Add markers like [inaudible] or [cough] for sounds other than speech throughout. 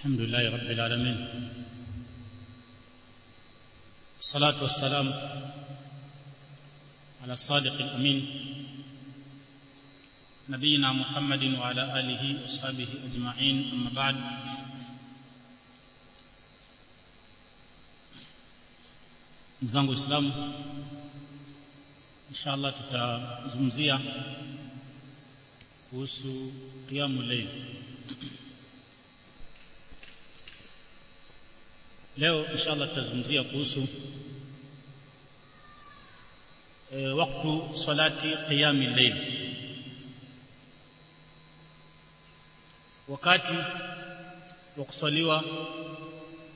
الحمد لله رب العالمين. الصلاة والسلام على الصادق الأمين نبينا محمد وعلى آله وصحبه أجمعين. أما بعد mzangu Uislamu inshallah tutazungumzia kuhusu qiyamul layl leo inshallah tutazungumzia kuhusu e, waktu salati qiyamil layl wakati wa kusaliwa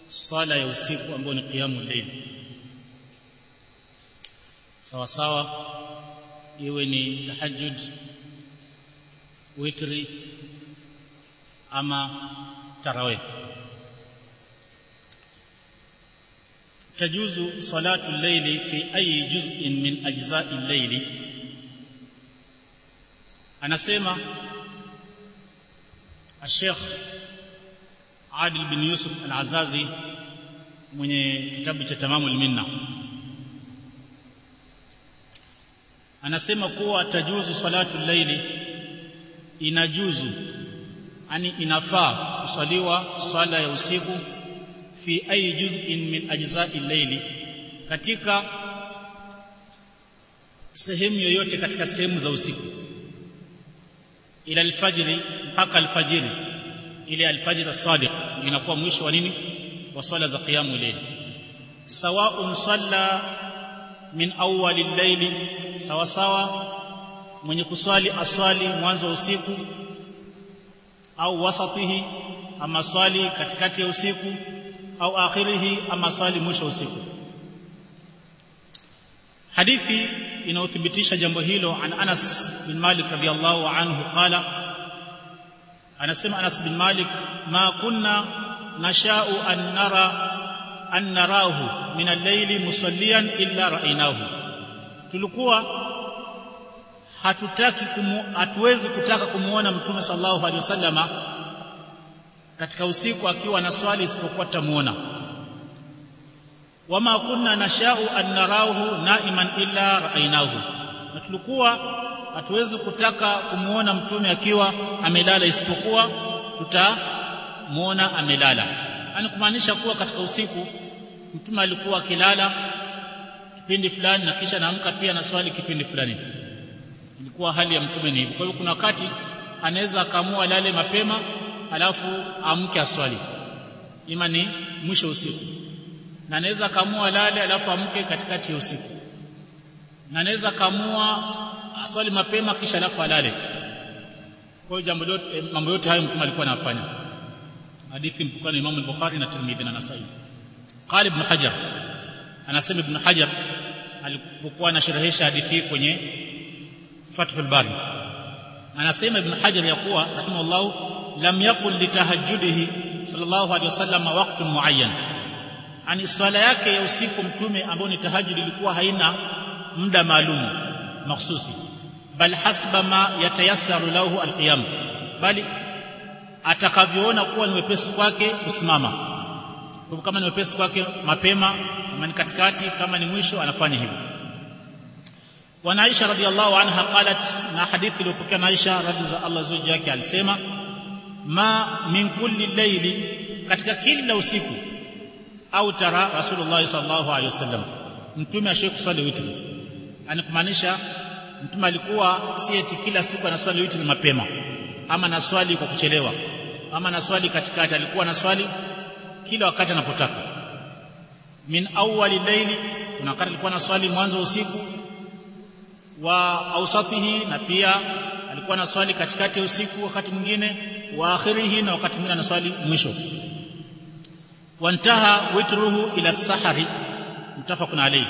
sala ya usiku ambayo ni qiyamul layl. Sawa sawa iwe ni tahajjud witri ama tarawih tajuzu salatu llaili fi ayi juz'in min ajza'i llaili anasema Sheikh Adil bin Yusuf Al-Azazi mwenye kitabu cha Tamamul Minna. Anasema kuwa tajuzu salatu llaili inajuzu yani inafaa kusaliwa sala ya usiku fi ayi juz'in min ajza'i layli katika sehemu yoyote katika sehemu za usiku. Ila alfajiri mpaka alfajiri ile alfajiri as-sadiq inakuwa mwisho wa nini? Wa swala za qiyamul layl sawa'un salla min awwal al-layl sawa sawa mwenye kuswali aswali mwanzo wa usiku au wasatihi ama swali katikati ya usiku au akhirihi ama swali mwisho usiku. Hadithi inayothibitisha jambo hilo an Anas bin Malik radiyallahu anhu qala anasema Anas bin Malik ma kunna nasha'u an nara an narahu min al-layli musalliyan illa ra'inahu tulikuwa hatutaki kumu, hatuwezi kutaka kumuona mtume sallallahu alaihi wasallama katika usiku akiwa na swali isipokuwa tamuona wama kunna nashau an narahu naiman illa raainahu na tulikuwa hatuwezi kutaka kumuona mtume akiwa amelala isipokuwa tutamuona amelala. Yani kumaanisha kuwa katika usiku mtume alikuwa akilala kipindi fulani na kisha naamka pia na swali kipindi fulani. Ilikuwa hali ya mtume ni hivyo kwa hiyo kuna wakati anaweza akaamua lale mapema alafu amke aswali. Ima ni mwisho usiku. Na anaweza kamua lale alafu amke katikati ya usiku. Na anaweza kamua aswali mapema kisha alafu alale. Kwa jambo lote mambo yote hayo mtume alikuwa anafanya. Hadithi mpokana na Imam al-Bukhari na Tirmidhi na Nasai. Qali ibn Hajar. Anasema ibn Hajar alipokuwa anasherehesha hadithi kwenye Fathul Bari anasema ibn Hajar ya kuwa rahimahullah lam yakun litahajjudihi sallallahu alaihi wasallam waqtun muayyan. Ani swala yake ya usiku mtume ambao ni tahajjud ilikuwa haina muda maalum mahsusi bal hasba ma yatayassaru lahu alqiyam. Bali atakavyoona kuwa ni wepesi kwake kusimama. Kama ni wepesi kwake mapema kama ni katikati kama ni mwisho anafanya hivyo wa عائشة رضي anha qalat na hadithi iliyopokea na عائشة رضي zuji yake alisema ma min kulli layli katika kila usiku au tara rasulullah sallallahu alaihi wasallam mtume ashe kuswali witri. Yani kumaanisha mtume alikuwa si eti kila siku anaswali witri mapema ama naswali kwa kuchelewa ama naswali katikati alikuwa naswali kila wakati anapotaka. Min awwali laili kuna wakati alikuwa naswali mwanzo wa usiku wa ausatihi na pia alikuwa na swali katikati ya usiku wakati mwingine wa akhirihi na wakati mwingine anaswali mwisho. Wantaha witruhu ila sahari mtafakun alayhi.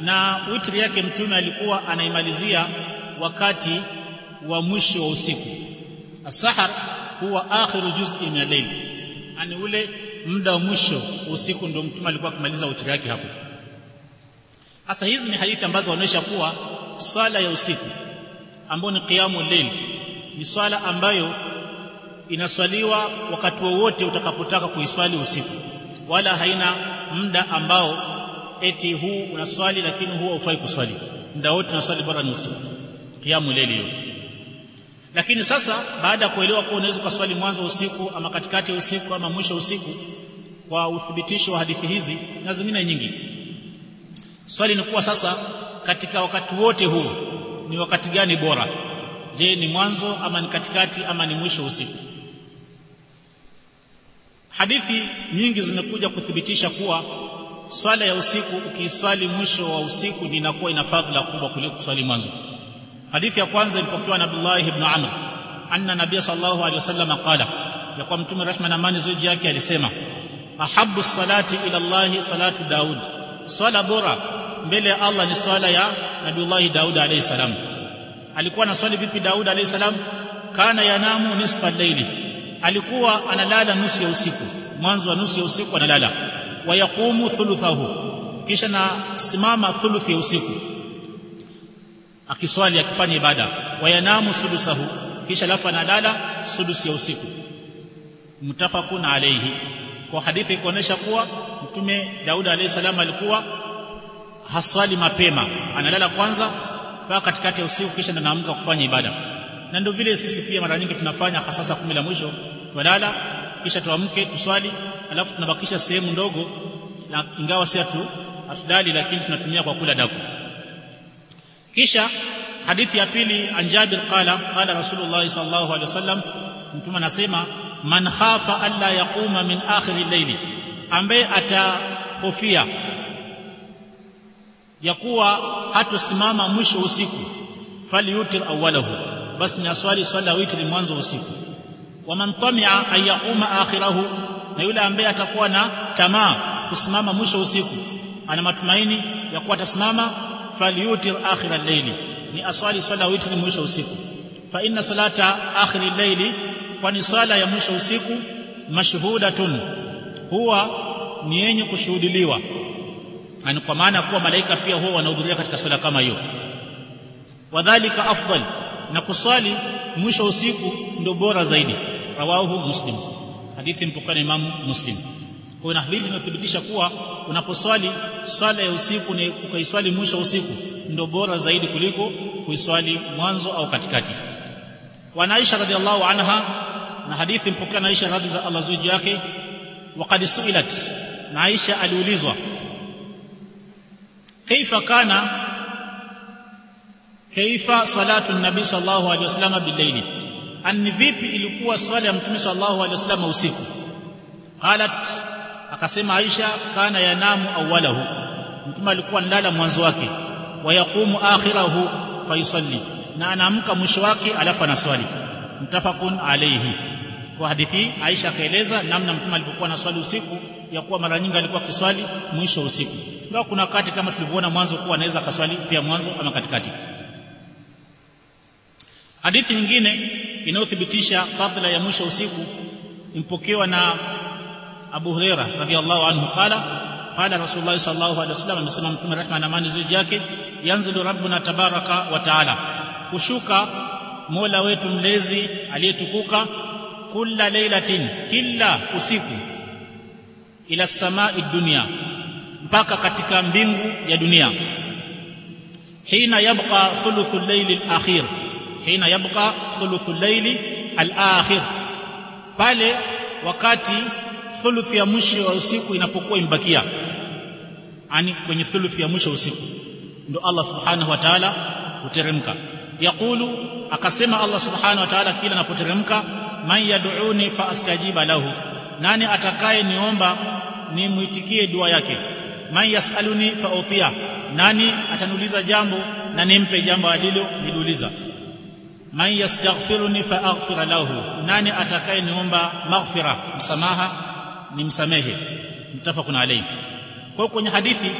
Na witri yake mtume alikuwa anaimalizia wakati wa mwisho wa usiku. Asahar huwa akhiru juz'i min al-layl. Ani ule muda wa mwisho usiku ndio mtume alikuwa akimaliza witri yake hapo sasa hizi ni hadithi ambazo wanaonyesha kuwa swala ya usiku ambayo ni qiyamul layl ni swala ambayo inaswaliwa wakati wowote utakapotaka kuiswali usiku. Wala haina muda ambao eti huu unaswali lakini huwa ufai kuswali. Muda wote unaswali bora ni usiku. Kiamu leli hiyo. Lakini sasa baada ya kuelewa kuwa unaweza kuswali mwanzo usiku ama katikati usiku ama mwisho usiku kwa uthibitisho wa hadithi hizi na zingine nyingi swali ni kuwa sasa katika wakati wote huu ni wakati gani bora? Je ni mwanzo ama ni katikati ama ni mwisho usiku? Hadithi nyingi zimekuja kuthibitisha kuwa swala ya usiku ukiiswali mwisho wa usiku inakuwa ina fadhila kubwa kuliko kuswali mwanzo. Hadithi ya kwanza ilipokewa na Abdullah ibn Amr anna nabiy sallallahu alaihi wasallam qala ya kwa mtume rehma na amani zuji yake alisema ahabbu salati ila Allah salatu Daud swala bora mbele ya Allah ni swala ya Nabiullahi Daud alayhi salam. Alikuwa na swali vipi Daud alayhi salam? Kana yanamu nisfa al-layli. Alikuwa analala nusu ya usiku. Mwanzo wa nusu ya usiku analala. Wa yaqumu thuluthahu. Kisha na simama thuluthi ya usiku. Akiswali akifanya ibada. Wa yanamu sudusahu kisha alafu analala sudusi ya usiku. Mutafaqun alayhi. Kwa hadithi kuonesha kuwa mtume Daudi alayhi salam alikuwa haswali mapema analala kwanza mpaka katikati ya usiku kisha anaamka kufanya ibada. Na ndio vile sisi pia mara nyingi tunafanya hasa saa kumi la mwisho twalala kisha tuamke tuswali alafu tunabakisha sehemu ndogo na ingawa si tu atudali lakini tunatumia kwa kula daku. Kisha hadithi ya pili an Jabir qala qala Rasulullah sallallahu alaihi wasallam mtume anasema man khafa alla yaquma min akhir al-layli ambaye atahofia ya kuwa hatosimama mwisho usiku falyutir awwalahu. Basi ni aswali swala witri mwanzo usiku. Wa man tamia an yaquma akhirahu na yule ambaye atakuwa na tamaa kusimama mwisho usiku ana matumaini ya kuwa atasimama falyutir akhir al-layli. Ni aswali swala witri mwisho usiku. Fa inna salata akhir al-layli kwani swala ya mwisho usiku mashhudatun huwa ni yenye kushuhudiliwa yani kwa maana kuwa malaika pia huwa wanahudhuria katika sala kama hiyo. Wadhālika afdal na kuswali mwisho usiku ndio bora zaidi. Rawahu muslim. Hadithi mpokana imam muslim. Kwa na hadithi inathibitisha kuwa unaposwali swala ya usiku ni ukaiswali mwisho usiku ndio bora zaidi kuliko kuiswali mwanzo au katikati. Wa Aisha radhiallahu anha na hadithi mpokana na Aisha radhi za Allah zuji yake waqad سئلت. عائشة aliulizwa kaifa كيف صلاة النبي صلى الله عليه وسلم بالليل؟ أن vipi ilikuwa swala ya mtume sallallahu alaihi wasallam usiku qalat akasema Aisha kana yanamu awwalahu. Mtume alikuwa ndala mwanzo wake. Wa yaqumu akhirahu fayusalli na anaamka mwisho wake alafu anaswali. Mtafakun alayhi kwa hadithi Aisha akaeleza namna mtume alipokuwa anaswali usiku ya kuwa mara nyingi alikuwa akiswali mwisho usiku. Ndio kuna wakati kama tulivyoona mwanzo kuwa anaweza akaswali pia mwanzo ama katikati. Hadithi nyingine inayothibitisha fadhila ya mwisho usiku impokewa na Abu Huraira radhiallahu anhu. Qala qala Rasulullah sallallahu alaihi wasallam amesema mtume rahma na amani zuri yake yanzilu rabbuna tabaraka wa taala kushuka Mola wetu mlezi aliyetukuka kila lailatin kila usiku ila samai dunia mpaka katika mbingu ya dunia. Hina yabqa thuluthu al-layli al-akhir hina yabqa thuluthu al-layli al-akhir. Pale wakati thuluthi ya mwisho wa usiku inapokuwa imbakia ani kwenye thuluthi ya mwisho usiku ndo Allah subhanahu wa ta'ala huteremka yaqulu akasema Allah subhanahu wa ta'ala kila anapoteremka man yad'uni fa astajiba lahu. Nani atakaye niomba nimuitikie dua yake. Man yasaluni fa utia nani ataniuliza jambo na nimpe jambo alilo niduliza man yastaghfiruni fa aghfira lahu. Nani atakaye niomba maghfira msamaha nimsamehe. Mtafakuna alayhi. Kwa kwenye hadithi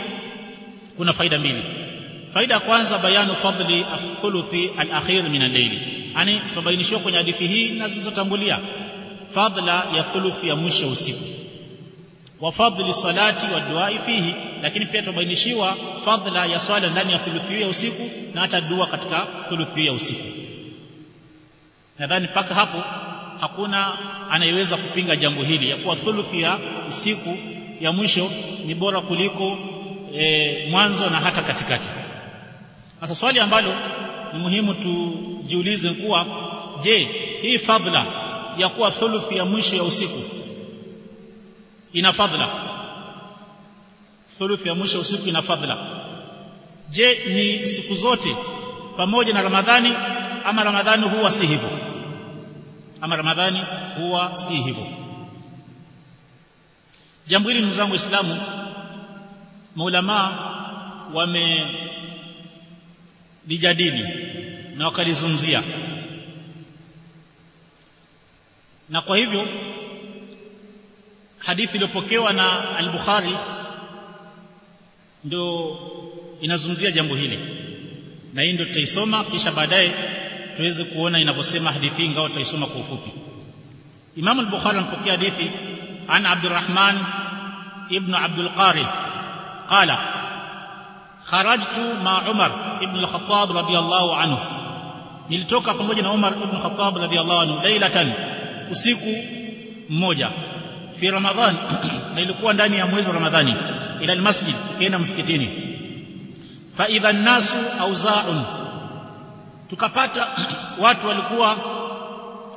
kuna faida mbili faida ya kwanza bayanu fadli athuluthi al-akhir min al-layl. Yani tubainishwa kwenye hadithi hii na zilizotangulia. Fadla ya thuluthi ya mwisho usiku. Wa fadli salati wa dua fihi. Lakini pia tubainishiwa fadla ya swala ndani ya thuluthi ya usiku na hata dua katika thuluthi ya usiku. Nadhani mpaka hapo hakuna anayeweza kupinga jambo hili. Ya kuwa thuluthi ya usiku ya mwisho ni bora kuliko e, mwanzo na hata katikati sasa swali ambalo ni muhimu tujiulize kuwa je hii fadhila ya kuwa thuluthi ya mwisho ya usiku ina fadhila? Thuluthi ya mwisho ya usiku ina fadhila. Je ni siku zote pamoja na ramadhani ama ramadhani huwa si hivyo? Ama ramadhani huwa si hivyo? Jambo hili ndugu zangu waislamu maulamaa wamelijadili na wakalizungumzia. Na kwa hivyo hadithi iliyopokewa na al-Bukhari ndio inazungumzia jambo hili. Na hii ndio tutaisoma kisha baadaye tuweze kuona inavyosema hadithi ingawa tutaisoma kwa ufupi. Imam al-Bukhari anapokea hadithi an Abdurrahman ibn Abdul Qari qala kharajtu ma Umar ibn al-Khattab radiyallahu anhu. Nilitoka pamoja na Umar ibn Khattab radiyallahu anhu lailatan usiku mmoja. Fi Ramadhan [clears throat] na ilikuwa ndani ya mwezi wa Ramadhani. Ila almasjid kaenda msikitini. Fa idha an-nasu awza'un. Tukapata [clears throat] watu walikuwa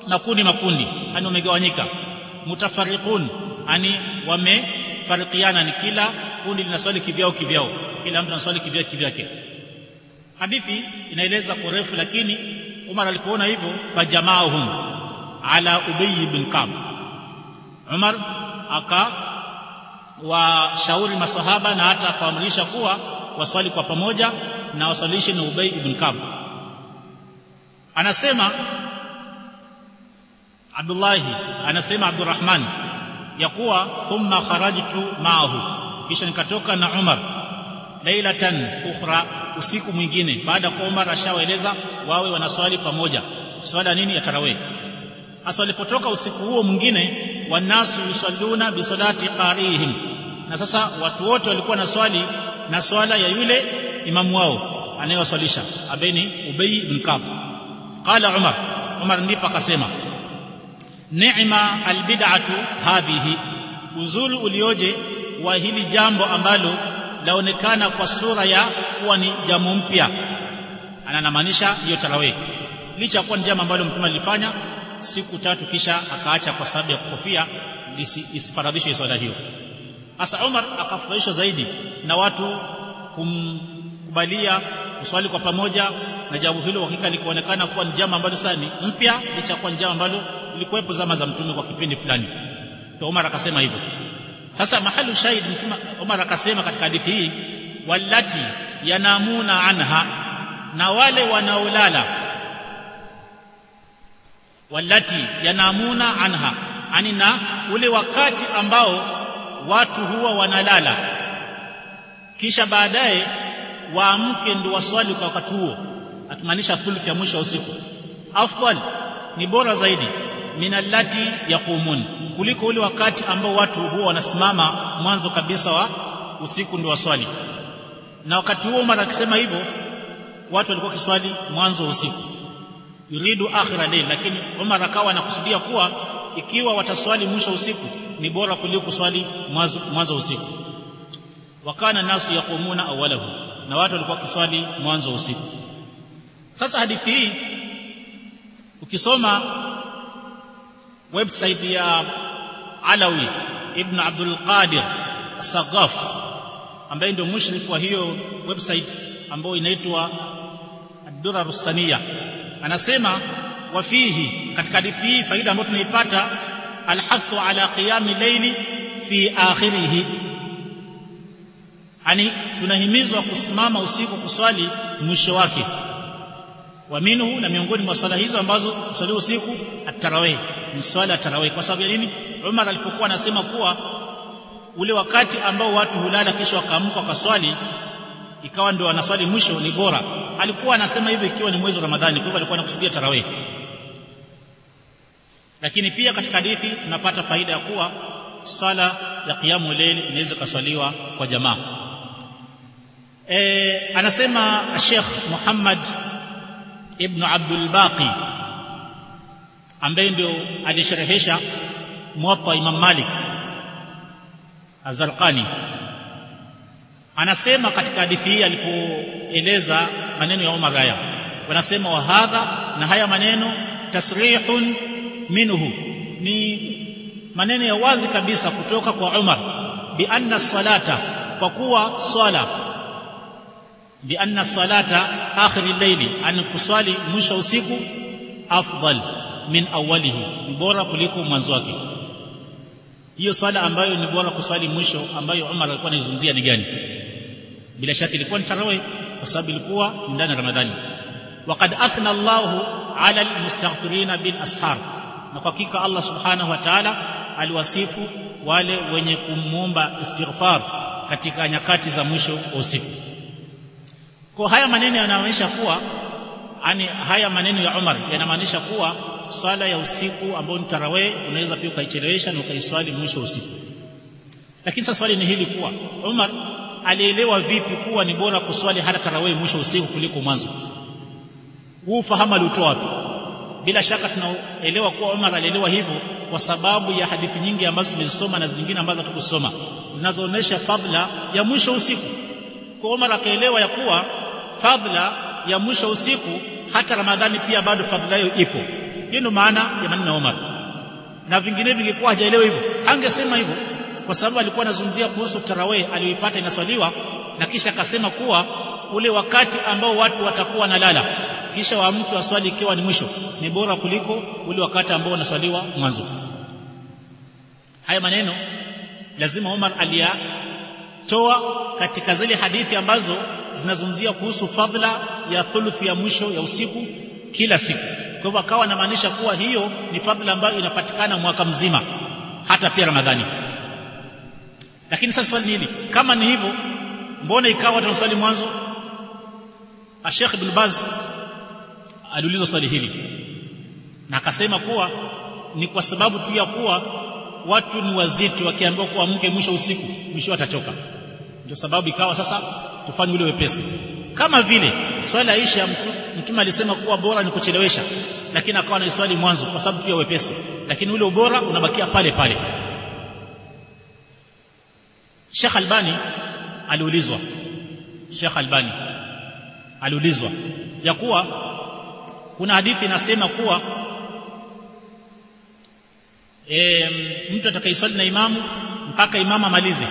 makundi makundi yani wamegawanyika. Mutafariqun yani wamefarikiana ni kila kundi linaswali kivyao kivyao. Kila mtu anaswali kivyao kivyake. Hadithi inaeleza kwa refu lakini Umar alipoona hivyo fajamaahum ala Ubay ibn Ka'b. Umar aka washauri masahaba na hata akaamrisha kuwa waswali kwa pamoja na waswalishe na Ubay ibn Ka'b. Anasema Abdullah anasema Abdurrahman ya kuwa thumma kharajtu ma'ahu kisha nikatoka na Umar lailatan ukhra usiku mwingine. Baada kwa Umar ashawaeleza wawe wanaswali pamoja. Swala nini ya tarawih? Hasa walipotoka usiku huo mwingine wanasu yusalluna bi salati qarihim. Na sasa watu wote walikuwa na swali na swala ya yule imamu wao anayewaswalisha abeni ubei mkab qala Umar Umar ndipo akasema ni'ma albid'atu hadhihi uzulu ulioje wa hili jambo ambalo laonekana kwa sura ya kuwa ni jambo mpya. Ananamaanisha hiyo tarawih. Licha kuwa ni jambo ambalo mtume alifanya siku tatu kisha akaacha kwa sababu ya kukofia isifaradhishwe swala hiyo. Hasa Umar akafurahishwa zaidi na watu kumkubalia kuswali kwa pamoja na jambo hilo hakika likuonekana kuwa ni jambo ambalo sasa ni mpya licha kuwa ni jambo ambalo lilikuwepo zama za mtume kwa kipindi fulani. To Umar akasema hivyo sasa mahali shahid mtume Umar akasema katika hadithi hii wallati yanamuna anha na wale wanaolala. Wallati yanamuna anha ani na ule wakati ambao watu huwa wanalala. Kisha baadaye waamke ndio waswali kwa wakati huo akimaanisha thuluthi ya mwisho wa usiku. Afdal ni bora zaidi minallati yaqumun. Kuliko ule wakati ambao watu huwa wanasimama mwanzo kabisa wa usiku ndio waswali. Na wakati huo Umar akisema hivyo watu walikuwa kiswali mwanzo wa usiku. Yuridu akhira layl lakini Umar akawa anakusudia kuwa ikiwa wataswali mwisho usiku ni bora kuliko kuswali mwanzo usiku. Wakana nasu yaqumuna awalahu na watu walikuwa kiswali mwanzo usiku. Sasa hadithi hii ukisoma website ya Alawi ibn Abdul Qadir Sagaf ambaye ndio mushrif wa hiyo website ambayo inaitwa Ad-Durar anasema wafihi katika hadithi hii faida ambayo tunaipata alhathu ala qiyami layli fi akhirih yani tunahimizwa kusimama usiku kuswali mwisho wake wa minhu na miongoni mwa swala hizo ambazo swali usiku at-tarawih. Ni swala at-tarawih kwa sababu ya nini? Umar alipokuwa anasema kuwa ule wakati ambao watu hulala kisha wakaamka kwa swali ikawa ndio wanaswali mwisho ni bora. Alikuwa anasema hivyo ikiwa ni mwezi wa Ramadhani kwa hivyo alikuwa anakusudia tarawih. Lakini pia katika hadithi tunapata faida ya kuwa sala ya qiyamul layl inaweza kuswaliwa kwa jamaa. E, anasema Sheikh Muhammad ibn Abdul Baqi ambaye ndio alisherehesha Muwatta Imam Malik Azarqani anasema katika hadithi hii alipoeleza maneno ya Umar haya wanasema wa hadha na haya maneno tasrihun minhu ni maneno ya wazi kabisa kutoka kwa Umar bi anna salata kwa kuwa swala bi anna salata akhir al-layli an kusali mwisho usiku afdal min awalihi bora kuliko mwanzo wake. Hiyo sala ambayo ni bora kusali mwisho ambayo Umar alikuwa anaizungumzia ni gani? Bila shaka ilikuwa ni tarawih kwa sababu ilikuwa ndani ya Ramadhani. Waqad athna Allahu ala almustaghfirina bil ashar na kwa hakika Allah subhanahu wa ta'ala aliwasifu wale wenye kumomba istighfar katika nyakati za mwisho wa usiku kwa haya maneno yanaonyesha kuwa yani haya maneno ya Umar yanamaanisha kuwa swala ya usiku ambayo ni tarawih unaweza pia ukaichelewesha na ukaiswali mwisho usiku. Lakini sasa swali ni hili kuwa Umar alielewa vipi kuwa ni bora kuswali hata tarawih mwisho usiku kuliko mwanzo? Huu fahamu alitoa wapi? Bila shaka tunaelewa kuwa Umar alielewa hivyo kwa sababu ya hadithi nyingi ambazo tumezisoma na zingine ambazo hatukusoma zinazoonyesha fadhila ya mwisho usiku. Kwa Umar akaelewa ya kuwa fadhila ya mwisho usiku hata Ramadhani pia bado fadhila hiyo ipo. Hiyo ndio maana ya maneno omar. Na vingine vingekuwa hajaelewa hivyo. Angesema hivyo kwa sababu alikuwa anazungumzia kuhusu tarawih aliyoipata inaswaliwa na kisha akasema kuwa ule wakati ambao watu watakuwa nalala kisha waamke waswali ikiwa ni mwisho ni bora kuliko ule wakati ambao unaswaliwa mwanzo. Haya maneno lazima Umar aliyatoa katika zile hadithi ambazo zinazungumzia kuhusu fadhila ya thuluthi ya mwisho ya usiku kila siku. Kwa hivyo akawa anamaanisha kuwa hiyo ni fadhila ambayo inapatikana mwaka mzima hata pia Ramadhani. Lakini sasa swali hili kama ni hivyo mbona ikawa tunaswali mwanzo? Sheikh Ibn Baz aliulizwa swali hili na akasema kuwa ni kwa sababu tu ya kuwa watu ni wazito wakiambiwa kuwa mke mwisho usiku mwisho atachoka ndio sababu ikawa sasa tufanye ule wepesi. Kama vile swala Aisha mtume alisema kuwa bora ni kuchelewesha lakini akawa na swali mwanzo kwa sababu tu ya wepesi. Lakini ule ubora unabakia pale pale. Sheikh Albani aliulizwa Sheikh Albani aliulizwa ya kuwa kuna hadithi inasema kuwa e, mtu atakayeswali na imamu mpaka imamu amalize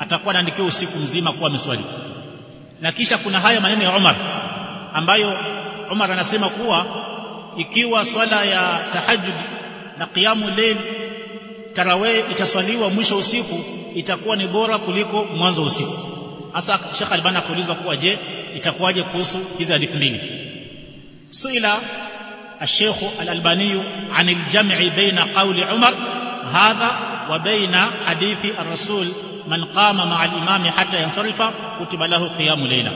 atakuwa anaandikiwa usiku mzima kuwa ameswali na kisha kuna haya maneno ya Umar ambayo Umar anasema kuwa ikiwa swala ya tahajjud na qiyamu layl tarawih itaswaliwa mwisho usiku itakuwa ni bora kuliko mwanzo usiku hasa Sheikh Albani akaulizwa kuwa je itakuwaje kuhusu hizi hadithi mbili suila الشيخ الألباني عن الجمع بين قول عمر هذا وبين حديث الرسول من قام مع الإمام حتى ينصرف كتب له قيام ليلة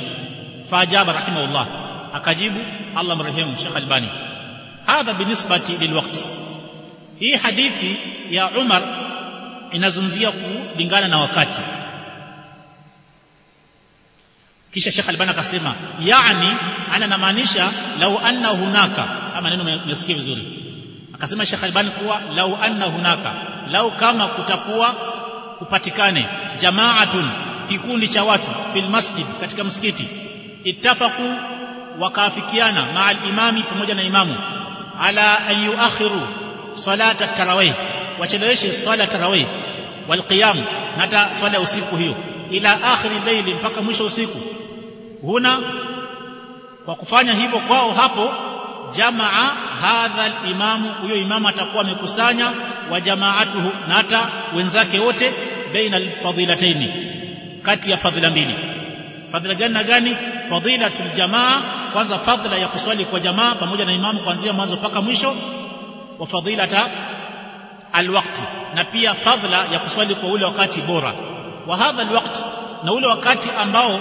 فأجاب رحمه الله أكجيب الله مرحمه شيخ الباني هذا بالنسبة للوقت hii hadithi ya Umar inazungumzia kulingana na wakati kisha Sheikh Albani akasema yani ana namaanisha lau anna hunaka ama neno mmesikia vizuri akasema Sheikh Albani kuwa lau anna hunaka lau kama kutakuwa kupatikane jamaatun kikundi cha watu fil masjid katika msikiti. Ittafaqu wakaafikiana maa imami pamoja na imamu. Ala an yuakhiru salata tarawih wacheleweshe swala tarawih wal qiyam hata swala usiku hiyo. Ila akhiri layli mpaka mwisho usiku. Huna kwa kufanya hivyo kwao hapo jamaa hadha al-imamu huyo imamu atakuwa amekusanya wa jamaatuhu na hata wenzake wote baina al-fadilataini kati ya fadhila mbili. Fadhila gani na gani? Fadilatul jamaa kwanza fadhila ya kuswali kwa jamaa pamoja na imamu kuanzia mwanzo mpaka mwisho wa fadilata alwakti na pia fadhila ya kuswali kwa ule wakati bora. Wa hadha alwakti na ule wakati ambao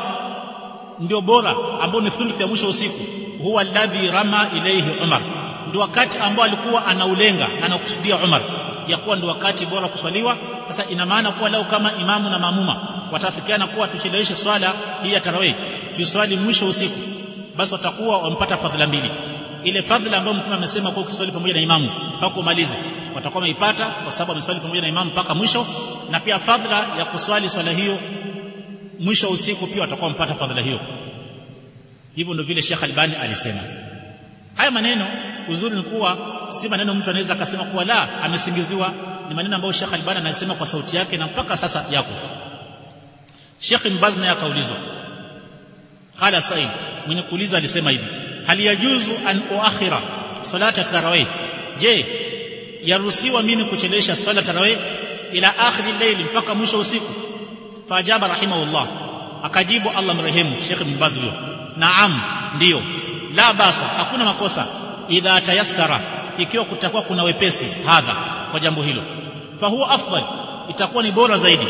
ndio bora ambao ni thuluthi ya mwisho usiku. Huwa alladhi rama ilayhi Umar. Ndio wakati ambao alikuwa anaulenga anakusudia Umar. Ya kuwa ndio wakati bora kuswaliwa. Sasa ina maana kuwa lao kama imamu na mamuma watafikiana kuwa tucheleweshe swala hii ya tarawih tuswali mwisho usiku basi watakuwa wamepata fadhila mbili. Ile fadhila ambayo mtume amesema kwa ukiswali pamoja na imamu mpaka umalize watakuwa wameipata kwa sababu ameswali pamoja na imamu mpaka mwisho. Na pia fadhila ya kuswali swala hiyo mwisho usiku pia watakuwa mpata fadhila hiyo. Hivyo ndio vile Sheikh Albani alisema. Haya maneno uzuri ni kuwa si maneno mtu anaweza akasema kuwa la amesingiziwa. Ni maneno ambayo Sheikh Albani anasema kwa sauti yake na mpaka sasa yako Sheikh Mbaz naye akaulizwa. Qala Said mwenye kuuliza alisema hivi hal yajuzu an uakhira salata tarawih? Je yaruhusiwa mimi kuchelewesha swala tarawih ila akhiri al-layl mpaka mwisho usiku fajaba rahimahullah. Akajibu Allah mrehemu Sheikh Mbazi huyo. Naam ndio. La basa hakuna makosa. Idha tayassara ikiwa kutakuwa kuna wepesi hadha kwa jambo hilo. Fa huwa afdal itakuwa ni bora zaidi.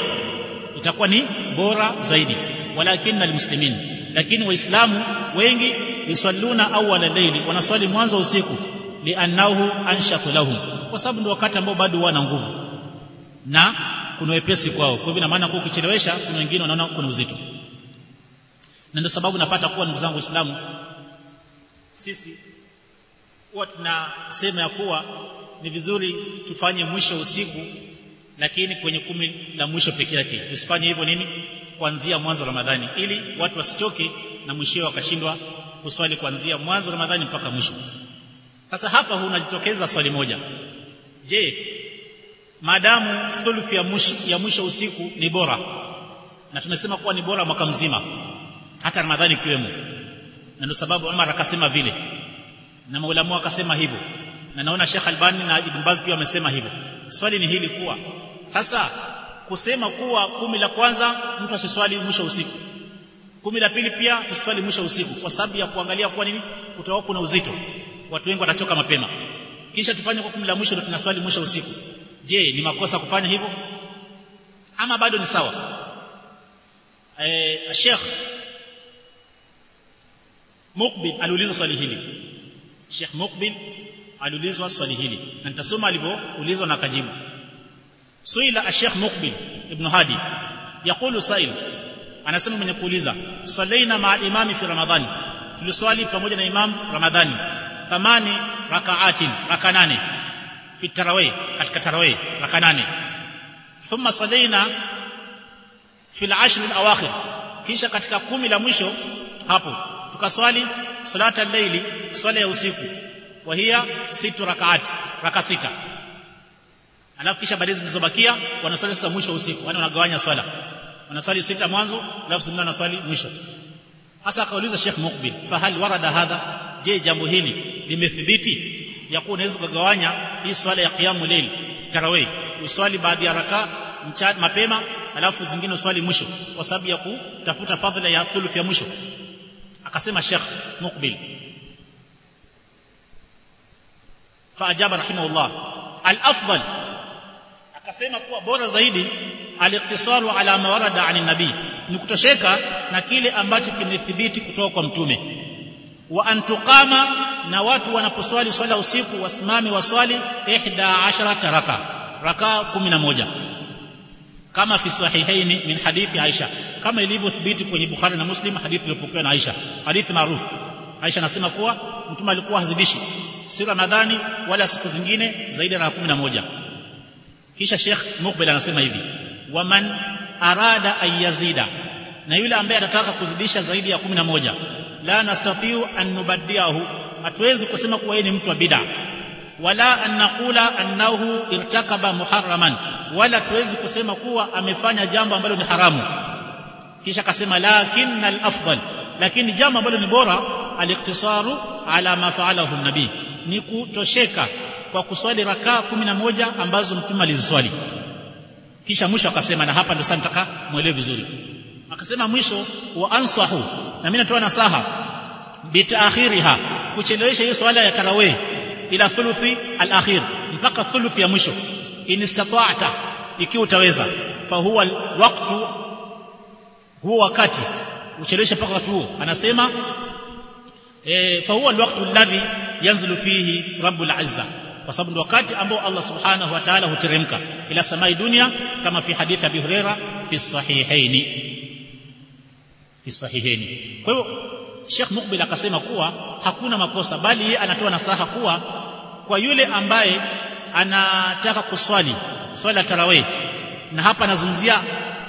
Itakuwa ni bora zaidi. Walakin almuslimin. Lakini waislamu wengi yusalluna awwala layli wanaswali mwanzo wa usiku liannahu anshatu lahum. Kwa sababu ndio wakati ambao bado wana nguvu. Na kuna wepesi kwao. Kwa hivyo ina maana kwa ukichelewesha kuna wengine wanaona kuna uzito. Na ndio sababu napata kuwa ndugu zangu waislamu sisi huwa tunasema ya kuwa ni vizuri tufanye mwisho usiku lakini kwenye kumi la mwisho pekee yake. Tusifanye hivyo nini? Kuanzia mwanzo wa Ramadhani ili watu wasichoke na mwishowe wakashindwa kuswali kuanzia mwanzo wa Ramadhani mpaka mwisho. Sasa hapa hunajitokeza swali moja. Je maadamu thuluthi ya mwisho, ya mwisho usiku ni bora. Na tumesema kuwa ni bora mwaka mzima. Hata Ramadhani kiwemo na ndio sababu Umar akasema vile. Na maulamu akasema hivyo. Na naona Sheikh Albani na Ibn Baz pia wamesema hivyo. Swali ni hili kuwa sasa kusema kuwa kumi la kwanza mtu asiswali mwisho usiku. Kumi la pili pia tuswali mwisho usiku. Kwa sababu ya kuangalia kwa nini? Kutakuwa kuna uzito. Watu wengi watachoka mapema. Kisha tufanye kwa kumi la mwisho ndio tunaswali mwisho usiku je ni makosa kufanya hivyo? Ama bado ni sawa? Eh Sheikh Mukbil aliulizwa swali hili. Sheikh Mukbil aliulizwa swali hili. Na nitasoma alivyoulizwa na kajibu suila Sheikh Mukbil ibn Hadi. Yakulu sail. Anasema mwenye kuuliza salaina ma imami fi ramadhani tuliswali pamoja na imam ramadhani. Thamani rakaatin raka nane fi tarawih katika tarawih raka nane. Thumma salaina fi al-ashr al-awakhir kisha katika kumi la mwisho hapo tukaswali salata al-layli swala ya usiku. Wa hiya situ rakaat raka sita. Alafu kisha baadaye zilizobakia wanaswali sasa mwisho usiku yani wanagawanya swala. Wanaswali sita mwanzo alafu zingine wanaswali mwisho. Hasa akauliza Sheikh Mukbil fahal warada hadha? Je jambo hili limethibiti ya kuwa unaweza kugawanya hii swala ya qiyamul layl tarawih. Uswali baadhi ya raka mchana mapema alafu zingine uswali mwisho kwa sababu ya kutafuta fadhila ya thuluth ya mwisho. Akasema Sheikh Muqbil. Faajaba rahimahullah. Al-afdal. Akasema kuwa bora zaidi al-iqtisaru ala ma warada an nabii ni kutosheka na kile ambacho kimethibiti kutoka kwa mtume. Wa antuqama na watu wanaposwali swala usiku wasimame waswali 11 raka raka 11 kama fi sahihaini min hadithi Aisha kama ilivyothibiti kwenye Bukhari na Muslim hadithi iliyopokewa na Aisha hadithi maarufu. Aisha anasema kuwa mtume alikuwa hazidishi si Ramadhani wala siku zingine zaidi ya raka 11 kisha Sheikh Mukbil anasema hivi waman arada ayazida na yule ambaye anataka kuzidisha zaidi ya 11 la nastatiu an nubaddiahu hatuwezi kusema kuwa yeye ni mtu wa bid'a. Wala an naqula annahu irtakaba muharraman. Wala tuwezi kusema kuwa amefanya jambo ambalo ni haramu. Kisha akasema lakinna al-afdal lakini jambo ambalo ni bora aliktisaru ala ma fa'alahu an-nabi. Ni kutosheka kwa kuswali rakaa kumi na moja ambazo mtume aliziswali. Kisha mwisho akasema na hapa ndio nataka mwelewe vizuri. Akasema mwisho wa ansahu. Na mimi natoa nasaha. Bitaakhiriha kuchelewesha hiyo swala ya tarawih ila thuluthi al-akhir mpaka thuluthi ya mwisho. In istata'ta ikiwa utaweza. Fa huwa waqtu huo wakati ucheleweshe mpaka wakati huo. Anasema eh fa huwa alwaqtu alladhi yanzilu fihi rabbul azza kwa sababu ndio wakati ambao Allah subhanahu wa ta'ala huteremka. Ila samai dunia kama fi hadithi Abi Huraira fi sahihaini. Fi sahihaini. Kwa hiyo Sheikh Mukbil akasema kuwa hakuna makosa bali yeye anatoa nasaha kuwa kwa yule ambaye anataka kuswali swala tarawih na hapa anazungumzia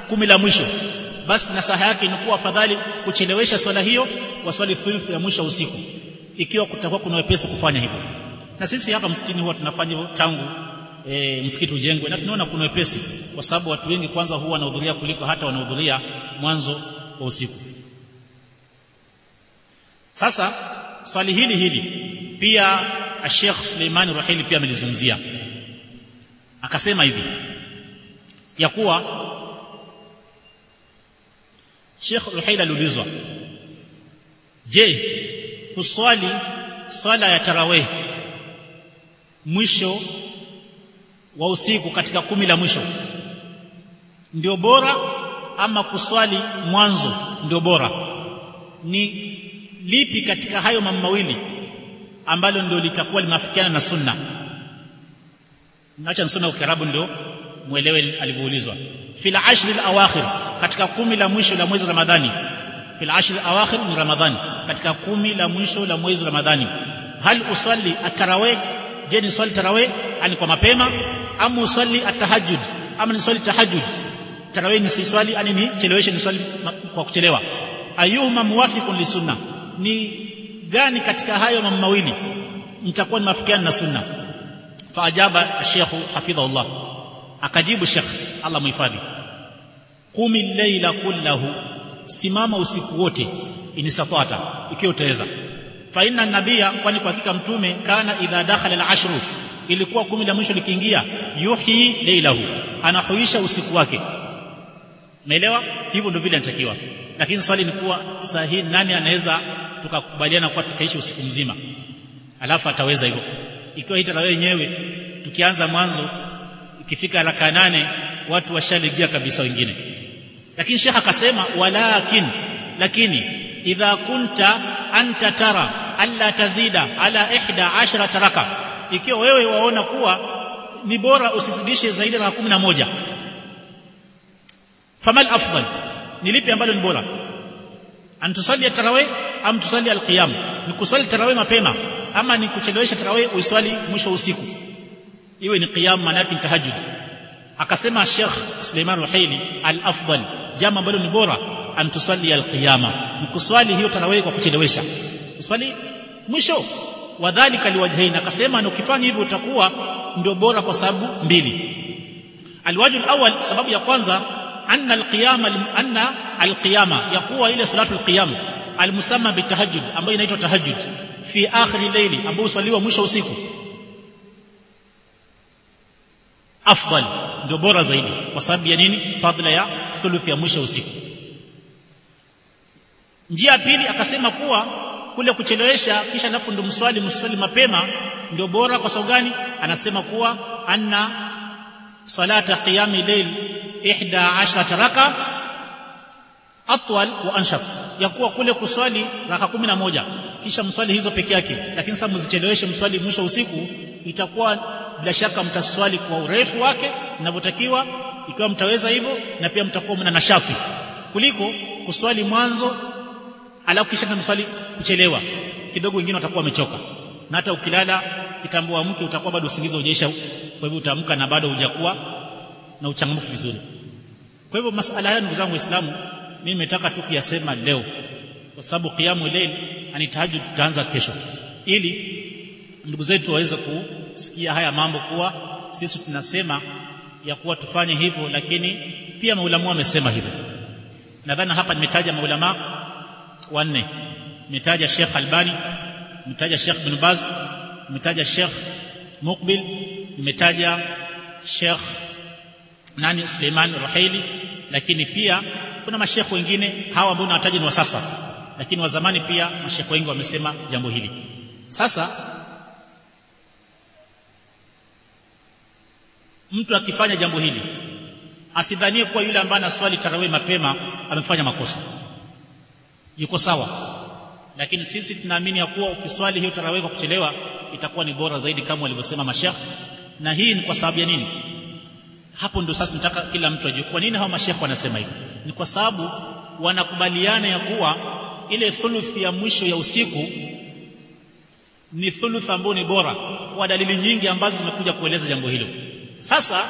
kumi la mwisho basi nasaha yake ni kuwa afadhali kuchelewesha swala hiyo waswali thuluthi ya mwisho usiku ikiwa kutakuwa kuna wepesi kufanya hivyo. Na sisi hapa msikitini huwa tunafanya hivyo tangu e, msikiti ujengwe na tunaona kuna wepesi kwa sababu watu wengi kwanza huwa wanahudhuria kuliko hata wanahudhuria mwanzo wa usiku sasa swali hili hili pia Sheikh Suleiman Rahili pia amelizungumzia. Akasema hivi ya kuwa Sheikh Ruhaili aliulizwa je kuswali swala ya tarawih mwisho wa usiku katika kumi la mwisho ndio bora ama kuswali mwanzo ndio bora? Ni lipi katika hayo mambo mawili ambalo ndio litakuwa limafikiana na sunna? Naacha sunna karabu ndio muelewe alivyoulizwa. Fil ashr al awakhir katika kumi la mwisho la mwezi ramadhani. Fil ashr al awakhir ni ramadhani. Katika kumi la mwisho la mwezi ramadhani. Hal usalli at-tarawih? Je ni swali tarawih? Ani kwa mapema? Ama usalli at-tahajjud? Ama ni swali tahajjud? Tarawih ni si swali ani ni cheleweshe ni swali kwa kuchelewa. Ayuhuma muwafiqun li sunna ni gani katika hayo mambo mawili mtakuwa ni mafikiana na sunna? Faajaba Sheikh hafidhahullah. Akajibu Sheikh Allah muhifadhi. Kumi leila kullahu. Simama usiku wote inisafata ikiwa utaweza. Fa inna nabia kwani kwa hakika mtume kana idha dakhala al-ashru ilikuwa kumi la mwisho likiingia yuhi leilahu anahuisha usiku wake. Umeelewa? Hivyo ndio vile inatakiwa lakini swali ni kuwa sahihi nani anaweza tukakubaliana kuwa tukaishi usiku mzima? Alafu ataweza hivyo. Ikiwa hii tarawih yenyewe tukianza mwanzo ikifika raka nane watu washaligia kabisa wengine. Lakini shekha akasema walakin lakini idha kunta anta tara alla tazida ala ihda ashara raka ikiwa wewe waona kuwa ni bora usizidishe zaidi ya kumi na moja. Famal afdal ni lipi ambalo ni bora? Antusalia tarawih am tusali alqiyam? Ni kuswali tarawih mapema ama ni kuchelewesha tarawih uiswali mwisho usiku? Iwe ni qiyam maana tahajjud. Akasema Sheikh Suleiman Ruhaili al-afdal jambo ambalo ni bora antusali alqiyama. Ni kuswali hiyo tarawih kwa kuchelewesha. Uswali mwisho. Wadhalika liwajhain akasema na ukifanya hivyo utakuwa ndio bora kwa sababu mbili. Alwajh al-awwal sababu ya kwanza anna alqiyama anna alqiyama yakuwa ile salatu al-qiyam al-musamma bitahajjud ambayo inaitwa tahajjud fi akhir layli ambayo usaliwa mwisho usiku. Afdal ndio bora zaidi kwa sababu ya nini? Fadla ya thuluth ya mwisho usiku. Njia ya pili akasema kuwa kule kuchelewesha kisha alafu ndo mswali mswali mapema ndio bora kwa sababu gani? Anasema kuwa anna salata qiyami layl 11 raka atwal wa anshab ya kuwa kule kuswali raka 11 kisha mswali hizo peke yake lakini sasa mzicheleweshe mswali mwisho usiku itakuwa bila shaka mtaswali kwa urefu wake inavyotakiwa ikiwa mtaweza hivyo na pia mtakuwa mna nashafi. Kuliko kuswali mwanzo alafu kisha na mswali kuchelewa. Kidogo wengine watakuwa wamechoka. Na hata ukilala kitambua mke utakuwa bado usingizi hujaisha kwa hivyo utaamka na bado hujakuwa na uchangamfu vizuri kwa hivyo masala haya ndugu zangu waislamu mimi nimetaka tu kuyasema leo. Kwa sababu kiamu leo anitahajjud tutaanza kesho. Ili ndugu zetu waweze kusikia haya mambo kuwa sisi tunasema ya kuwa tufanye hivyo lakini pia maulamu wamesema hivyo. Nadhani hapa nimetaja maulama wanne. Nimetaja Sheikh Albani nimetaja Sheikh Bin Baz nimetaja Sheikh Muqbil nimetaja Sheikh nani Suleiman Ruhaili lakini pia kuna mashekhe wengine hawa ambao nawataja ni wa sasa. Lakini wa zamani pia mashekhe wengi wamesema jambo hili. Sasa mtu akifanya jambo hili asidhanie kuwa yule ambaye anaswali tarawih mapema amefanya makosa. Yuko sawa. Lakini sisi tunaamini ya kuwa ukiswali hiyo tarawih kwa kuchelewa itakuwa ni bora zaidi kama walivyosema mashekhe. Na hii ni kwa sababu ya nini hapo ndio sasa tunataka kila mtu ajue. Kwa nini hawa mashekhe wanasema hivyo? Ni kwa sababu wanakubaliana ya kuwa ile thuluthi ya mwisho ya usiku ni thuluthi ambayo ni bora kwa dalili nyingi ambazo zimekuja kueleza jambo hilo. Sasa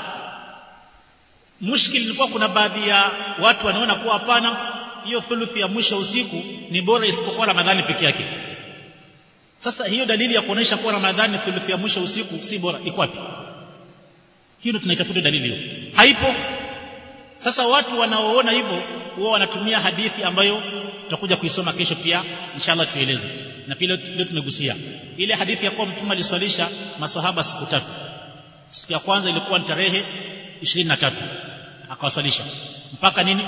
mushkil ilikuwa kuna baadhi ya watu wanaona kuwa hapana hiyo thuluthi ya mwisho usiku ni bora isipokuwa ramadhani peke yake. Sasa hiyo dalili ya kuonesha kuwa ramadhani thuluthi ya mwisho usiku si bora iko wapi hiyo tunaitafuta dalili hiyo. Haipo. Sasa watu wanaoona hivyo huwa wanatumia hadithi ambayo tutakuja kuisoma kesho pia inshallah tueleze. Na pia leo tumegusia. Ile hadithi ya kuwa mtume aliswalisha maswahaba siku tatu. Siku ya kwanza ilikuwa ni tarehe 23 akawaswalisha. Mpaka nini?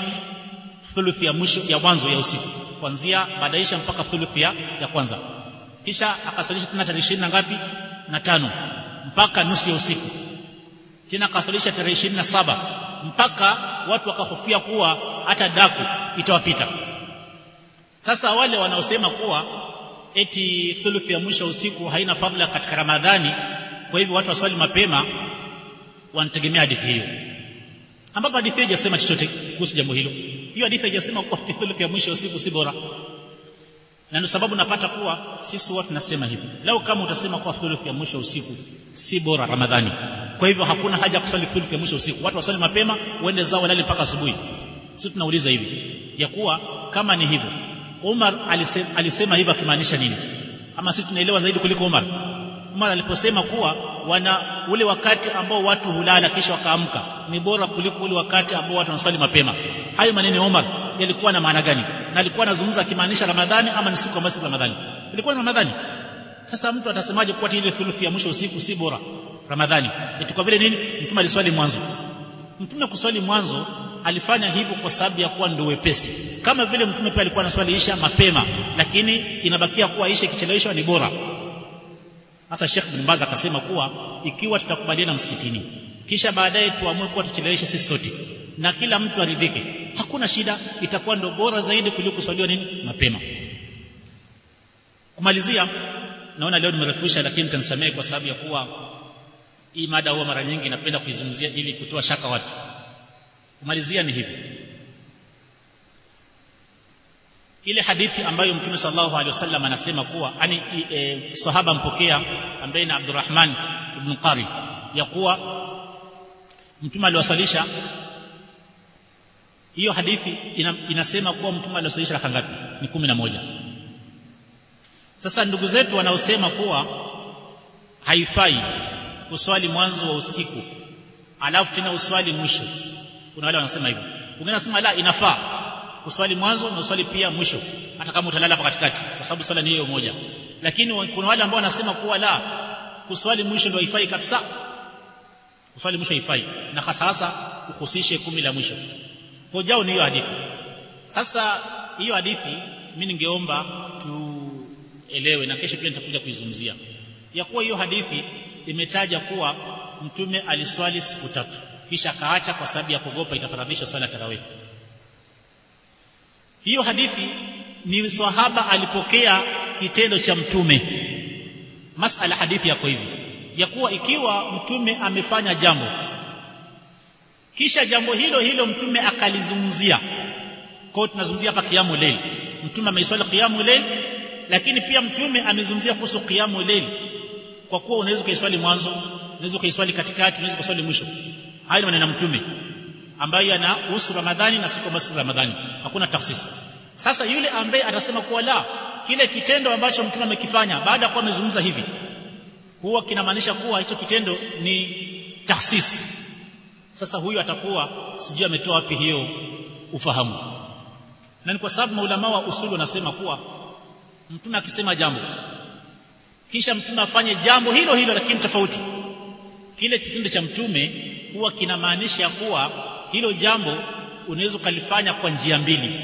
Thuluthi ya mwisho ya mwanzo ya usiku. Kuanzia baadaisha mpaka thuluthi ya, ya kwanza. Kisha akaswalisha tena tarehe ishirini na ngapi? Na tano. Mpaka nusu ya usiku tena kasulisha tarehe ishirini na saba mpaka watu wakahofia kuwa hata daku itawapita. Sasa wale wanaosema kuwa eti thuluthi ya mwisho usiku haina fadhila katika ramadhani kwa hivyo watu waswali mapema wanategemea hadithi hiyo. Ambapo hadithi haijasema chochote kuhusu jambo hilo. Hiyo hadithi haijasema kuwa thuluthi ya mwisho usiku si bora na ndio sababu napata kuwa sisi watu tunasema hivi. Leo kama utasema kwa thuluthi ya mwisho usiku si bora ramadhani. Kwa hivyo hakuna haja kusali thuluthi ya mwisho usiku. Watu wasali mapema uende zao walale mpaka asubuhi. Sisi tunauliza hivi ya kuwa kama ni hivyo Umar alisema, alisema hivyo akimaanisha nini? Ama sisi tunaelewa zaidi kuliko Umar? Umar aliposema kuwa wana ule wakati ambao watu hulala kisha wakaamka ni bora kuliko ule wakati ambao watu wanaswali mapema. Hayo maneno ya Umar yalikuwa na maana gani? Na alikuwa anazungumza akimaanisha Ramadhani ama ni siku ambayo si Ramadhani? Ilikuwa ni Ramadhani. Sasa mtu atasemaje kuwa ile thuluthi ya mwisho usiku si bora? Ramadhani. Eti kwa vile nini? Mtume aliswali mwanzo. Mtume kuswali mwanzo alifanya hivyo kwa sababu ya kuwa ndio wepesi. Kama vile mtume pia alikuwa anaswali isha mapema lakini inabakia kuwa isha ikicheleweshwa ni bora. Sasa Sheikh bin Baz akasema kuwa ikiwa tutakubaliana msikitini kisha baadaye tuamue kuwa tucheleweshe sisi sote na kila mtu aridhike. Hakuna shida itakuwa ndio bora zaidi kuliko kusaliwa nini? Mapema. Kumalizia naona leo nimerefusha lakini mtanisamehe kwa sababu ya kuwa hii mada huwa mara nyingi napenda kuizungumzia ili kutoa shaka watu. Kumalizia ni hivi. Ile hadithi ambayo mtume sallallahu alaihi wasallam anasema kuwa ani e, sahaba mpokea ambaye ni Abdurrahman ibn Qari ya kuwa mtume aliwasalisha hiyo hadithi ina, inasema kuwa mtume aliwasalisha raka ngapi? Ni kumi na moja. Sasa ndugu zetu wanaosema kuwa haifai kuswali mwanzo wa usiku alafu tena uswali mwisho. Kuna wale wanasema hivyo. Wengine wanasema la inafaa kuswali mwanzo na uswali pia mwisho hata kama utalala hapa katikati kwa sababu swala ni hiyo moja. Lakini kuna wale ambao wanasema kuwa la kuswali mwisho ndio haifai kabisa. Kuswali mwisho haifai. Na hasa hasa uhusishe kumi la mwisho hojao ni hiyo hadithi. Sasa hiyo hadithi mimi ningeomba tuelewe na kesho pia nitakuja kuizungumzia. Ya kuwa hiyo hadithi imetaja kuwa mtume aliswali siku tatu kisha akaacha kwa sababu ya kuogopa itafaradhisha swala ya tarawih. Hiyo hadithi ni sahaba alipokea kitendo cha mtume. Masala hadithi yako hivi. Ya kuwa ikiwa mtume amefanya jambo kisha jambo hilo hilo mtume akalizungumzia. Kwa tunazungumzia hapa kiamu leil mtume ameiswali kiamu leil lakini pia mtume amezungumzia kuhusu kiamu leil kwa kuwa unaweza kuiswali mwanzo unaweza kuiswali katikati unaweza kuswali mwisho. Hayo maneno ya mtume ambayo yanahusu Ramadhani na siku za Ramadhani. Hakuna taksisi sasa yule ambaye atasema kuwa la kile kitendo ambacho mtume amekifanya baada ya kuwa amezungumza hivi huwa kinamaanisha kuwa hicho kitendo ni taksisi sasa huyu atakuwa sijui ametoa wapi hiyo ufahamu. Na ni kwa sababu maulama wa usulu wanasema kuwa mtume akisema jambo kisha mtume afanye jambo hilo hilo lakini tofauti. Kile kitendo cha mtume huwa kinamaanisha kuwa hilo jambo unaweza ukalifanya kwa njia mbili.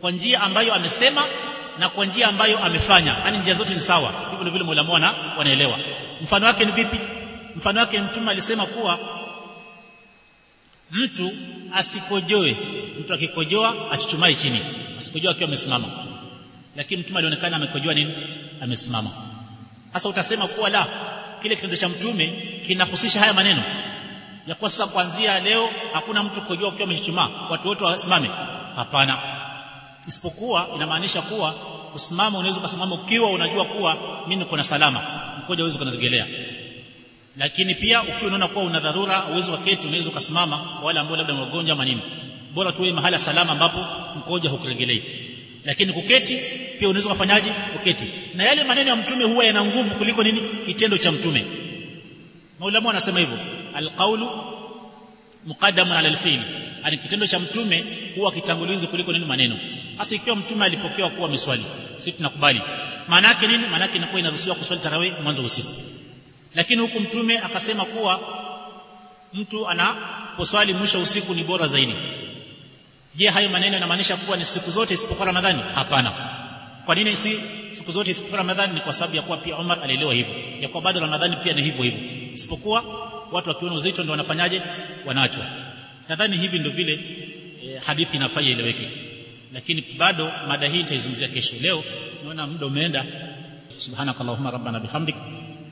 Kwa njia ambayo amesema na kwa njia ambayo amefanya. Yani njia zote ni sawa. Hivyo ndivyo maulama wanaelewa. Mfano wake ni vipi? Mfano wake mtume alisema kuwa mtu asikojoe mtu akikojoa achuchumai chini. Asikojoa akiwa amesimama. Lakini mtume alionekana amekojoa nini? Amesimama. Sasa utasema kuwa la kile kitendo cha mtume kinahusisha haya maneno. Ya kuwa sasa kuanzia leo hakuna mtu kukojoa ukiwa amechuchumaa. Watu wote wasimame. Hapana. Isipokuwa inamaanisha kuwa kusimama unaweza kusimama ukiwa unajua kuwa mimi niko na salama. Mkoja uweze kunaregelea lakini pia ukiwa unaona kuwa una dharura uwezo wa keti unaweza ukasimama wale ambao labda wagonjwa ama nini bora tuwe mahala salama ambapo mkoja hukuregelei lakini kuketi pia unaweza kufanyaje kuketi na yale maneno ya mtume huwa yana nguvu kuliko nini? Kitendo cha mtume. Maulama wanasema hivyo alqaulu muqaddamun ala alfi'l ani kitendo cha mtume huwa kitangulizi kuliko nini maneno. Hasa ikiwa mtume alipokewa kuwa miswali. Sisi tunakubali. Maana yake nini? Maana yake inakuwa inaruhusiwa kuswali tarawih mwanzo usiku lakini huku mtume akasema kuwa mtu anaposwali mwisho usiku ni bora zaidi. Je hayo maneno yanamaanisha kuwa ni siku zote isipokuwa ramadhani hapana. Kwa nini si siku zote isipokuwa ramadhani ni kwa sababu ya kuwa pia Umar alielewa hivyo. Ya kuwa bado ramadhani pia ni hivyo hivyo. Isipokuwa watu wakiona uzito ndio wanafanyaje? Wanaachwa. Nadhani hivi ndio vile e, hadithi inafaa ieleweke. Lakini bado mada hii nitaizungumzia kesho. Leo naona muda umeenda. Subhanakallahumma rabbana bihamdik